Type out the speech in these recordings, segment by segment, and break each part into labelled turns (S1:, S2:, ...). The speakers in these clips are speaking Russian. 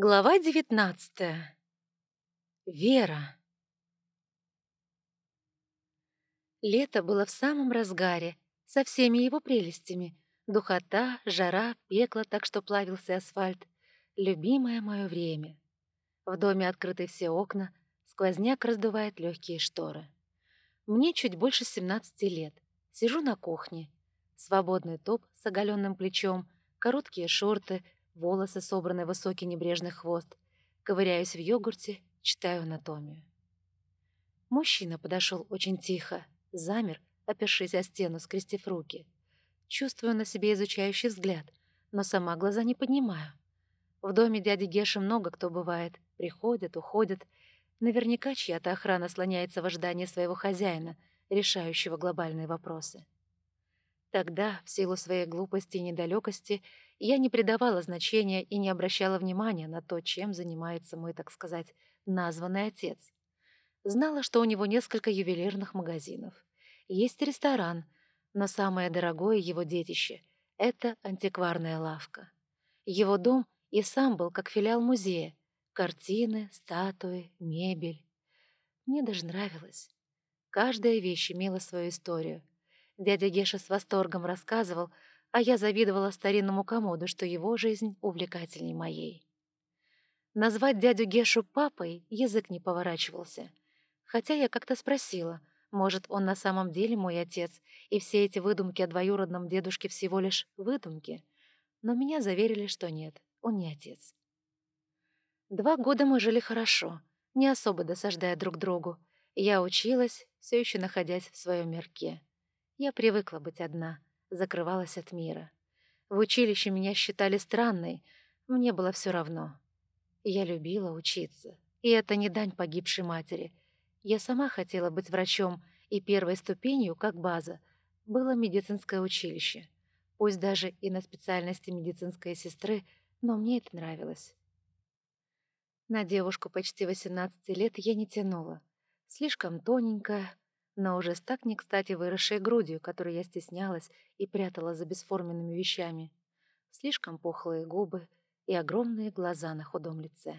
S1: Глава девятнадцатая. Вера. Лето было в самом разгаре, со всеми его прелестями. Духота, жара, пекло, так что плавился асфальт. Любимое мое время. В доме открыты все окна, сквозняк раздувает легкие шторы. Мне чуть больше семнадцати лет. Сижу на кухне. Свободный топ с оголенным плечом, короткие шорты — волосы собраны в высокий небрежный хвост. Ковыряюсь в йогурте, читаю анатомию. Мужчина подошел очень тихо, замер, опершись о стену, скрестив руки. Чувствую на себе изучающий взгляд, но сама глаза не поднимаю. В доме дяди Геши много кто бывает, приходят, уходят. Наверняка чья-то охрана слоняется в ожидании своего хозяина, решающего глобальные вопросы. Тогда, в силу своей глупости и недалекости, я не придавала значения и не обращала внимания на то, чем занимается мой, так сказать, названный отец. Знала, что у него несколько ювелирных магазинов. Есть ресторан, но самое дорогое его детище — это антикварная лавка. Его дом и сам был как филиал музея. Картины, статуи, мебель. Мне даже нравилось. Каждая вещь имела свою историю — Дядя Геша с восторгом рассказывал, а я завидовала старинному комоду, что его жизнь увлекательней моей. Назвать дядю Гешу папой язык не поворачивался. Хотя я как-то спросила, может, он на самом деле мой отец, и все эти выдумки о двоюродном дедушке всего лишь выдумки. Но меня заверили, что нет, он не отец. Два года мы жили хорошо, не особо досаждая друг другу. Я училась, все еще находясь в своем мирке. Я привыкла быть одна, закрывалась от мира. В училище меня считали странной, мне было все равно. Я любила учиться, и это не дань погибшей матери. Я сама хотела быть врачом, и первой ступенью, как база, было медицинское училище. Пусть даже и на специальности медицинской сестры, но мне это нравилось. На девушку почти 18 лет я не тянула. Слишком тоненькая, но уже с так не кстати выросшей грудью, которую я стеснялась и прятала за бесформенными вещами. Слишком пухлые губы и огромные глаза на худом лице.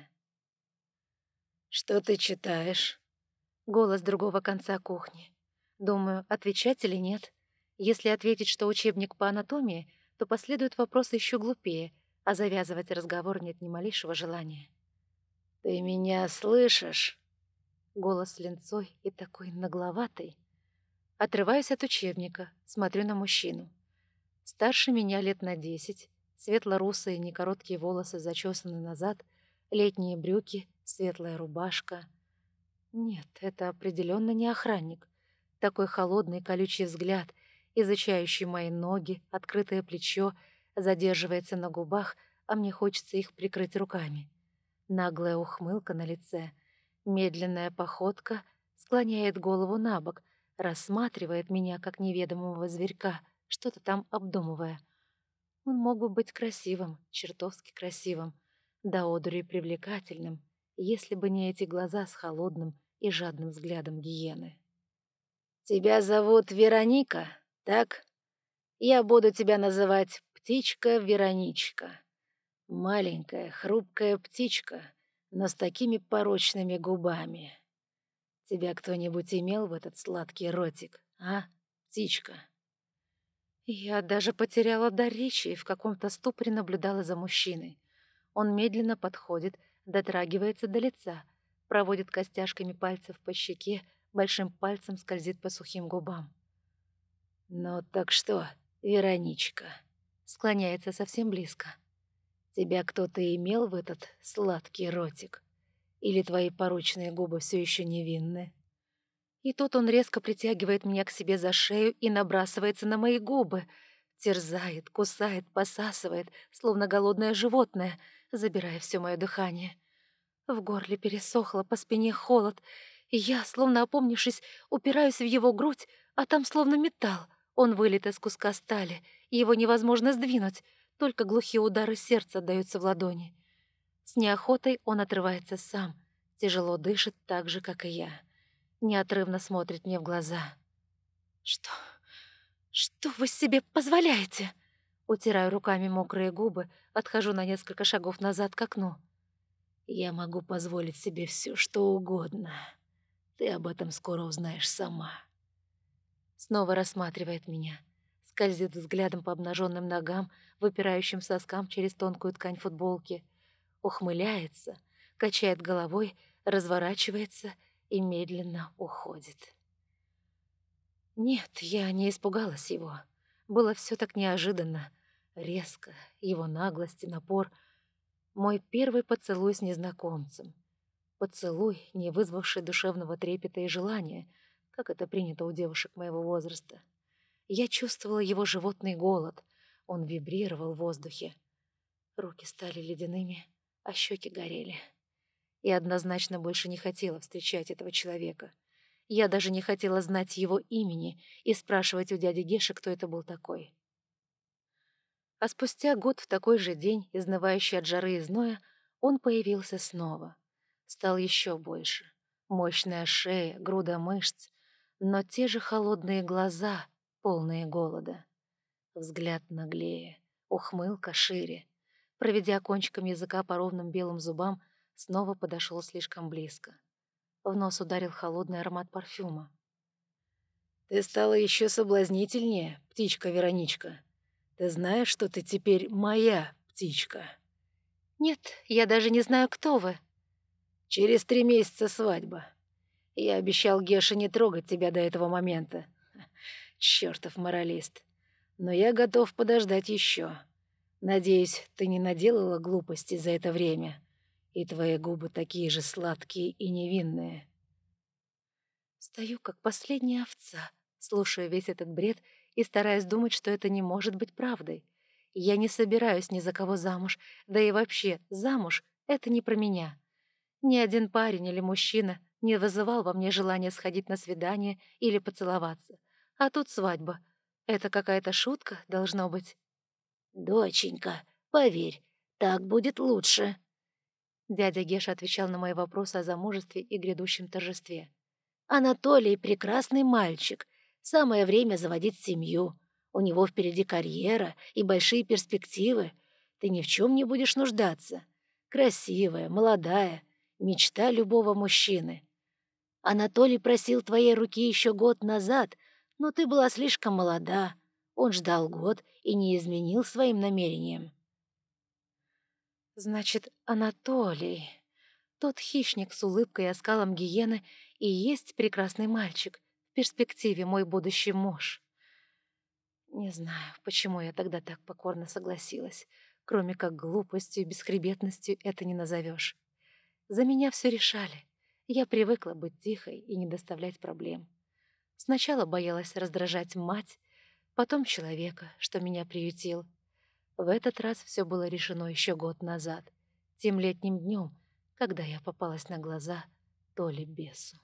S1: «Что ты читаешь?» Голос другого конца кухни. Думаю, отвечать или нет. Если ответить, что учебник по анатомии, то последуют вопросы еще глупее, а завязывать разговор нет ни малейшего желания. «Ты меня слышишь?» Голос линцой и такой нагловатый. Отрываюсь от учебника, смотрю на мужчину. Старше меня лет на десять, светло-русые некороткие волосы зачесаны назад, летние брюки, светлая рубашка. Нет, это определенно не охранник. Такой холодный колючий взгляд, изучающий мои ноги, открытое плечо, задерживается на губах, а мне хочется их прикрыть руками. Наглая ухмылка на лице — Медленная походка склоняет голову на бок, рассматривает меня как неведомого зверька, что-то там обдумывая. Он мог бы быть красивым, чертовски красивым, да одури привлекательным, если бы не эти глаза с холодным и жадным взглядом гиены. «Тебя зовут Вероника, так? Я буду тебя называть Птичка Вероничка. Маленькая, хрупкая птичка, но с такими порочными губами. Тебя кто-нибудь имел в этот сладкий ротик, а, птичка?» Я даже потеряла дар речи и в каком-то ступоре наблюдала за мужчиной. Он медленно подходит, дотрагивается до лица, проводит костяшками пальцев по щеке, большим пальцем скользит по сухим губам. «Ну так что, Вероничка?» Склоняется совсем близко. Тебя кто-то имел в этот сладкий ротик? Или твои порочные губы все еще невинны? И тут он резко притягивает меня к себе за шею и набрасывается на мои губы. Терзает, кусает, посасывает, словно голодное животное, забирая все мое дыхание. В горле пересохло, по спине холод, я, словно опомнившись, упираюсь в его грудь, а там словно металл. Он вылет из куска стали, его невозможно сдвинуть. Только глухие удары сердца отдаются в ладони. С неохотой он отрывается сам, тяжело дышит так же, как и я. Неотрывно смотрит мне в глаза. «Что? Что вы себе позволяете?» Утираю руками мокрые губы, отхожу на несколько шагов назад к окну.
S2: Я могу позволить себе все, что угодно. Ты об этом скоро узнаешь сама.
S1: Снова рассматривает меня. Скользит взглядом по обнаженным ногам, выпирающим соскам через тонкую ткань футболки. Ухмыляется, качает головой, разворачивается и медленно уходит. Нет, я не испугалась его. Было все так неожиданно, резко, его наглость и напор. Мой первый поцелуй с незнакомцем. Поцелуй, не вызвавший душевного трепета и желания, как это принято у девушек моего возраста. Я чувствовала его животный голод. Он вибрировал в воздухе. Руки стали ледяными, а щеки горели. И однозначно больше не хотела встречать этого человека. Я даже не хотела знать его имени и спрашивать у дяди Геши, кто это был такой. А спустя год в такой же день, изнывающий от жары и зноя, он появился снова. Стал еще больше. Мощная шея, груда мышц, но те же холодные глаза, полные голода. Взгляд наглее, ухмылка шире. Проведя кончиком языка по ровным белым зубам, снова подошел слишком близко. В нос ударил холодный аромат парфюма.
S2: «Ты стала еще соблазнительнее, птичка Вероничка. Ты знаешь, что ты теперь моя птичка?»
S1: «Нет, я даже не знаю, кто вы».
S2: «Через три месяца свадьба. Я обещал Геше не трогать тебя до этого момента. Чёртов моралист. Но я готов подождать еще. Надеюсь, ты не наделала глупости за это время и твои губы такие же сладкие и невинные.
S1: Стою, как последняя овца, слушаю весь этот бред и стараюсь думать, что это не может быть правдой. Я не собираюсь ни за кого замуж, да и вообще, замуж — это не про меня. Ни один парень или мужчина не вызывал во мне желания сходить на свидание или поцеловаться. А тут свадьба. Это какая-то шутка, должно быть.
S2: «Доченька, поверь, так будет лучше»,
S1: Дядя Геша отвечал на мои вопросы о замужестве и грядущем торжестве.
S2: «Анатолий — прекрасный мальчик. Самое время заводить семью. У него впереди карьера и большие перспективы. Ты ни в чем не будешь нуждаться. Красивая, молодая, мечта любого мужчины. Анатолий просил твоей руки еще год назад, но ты была слишком молода. Он ждал год и не изменил своим намерениям.
S1: Значит, Анатолий. Тот хищник с улыбкой и оскалом гиены и есть прекрасный мальчик, в перспективе мой будущий муж. Не знаю, почему я тогда так покорно согласилась. Кроме как глупостью и бесхребетностью это не назовешь. За меня все решали. Я привыкла быть тихой и не доставлять проблем. Сначала боялась раздражать мать, потом человека, что меня приютил — в этот раз все было решено еще год назад, тем летним днем, когда я попалась на глаза Толе Бесу.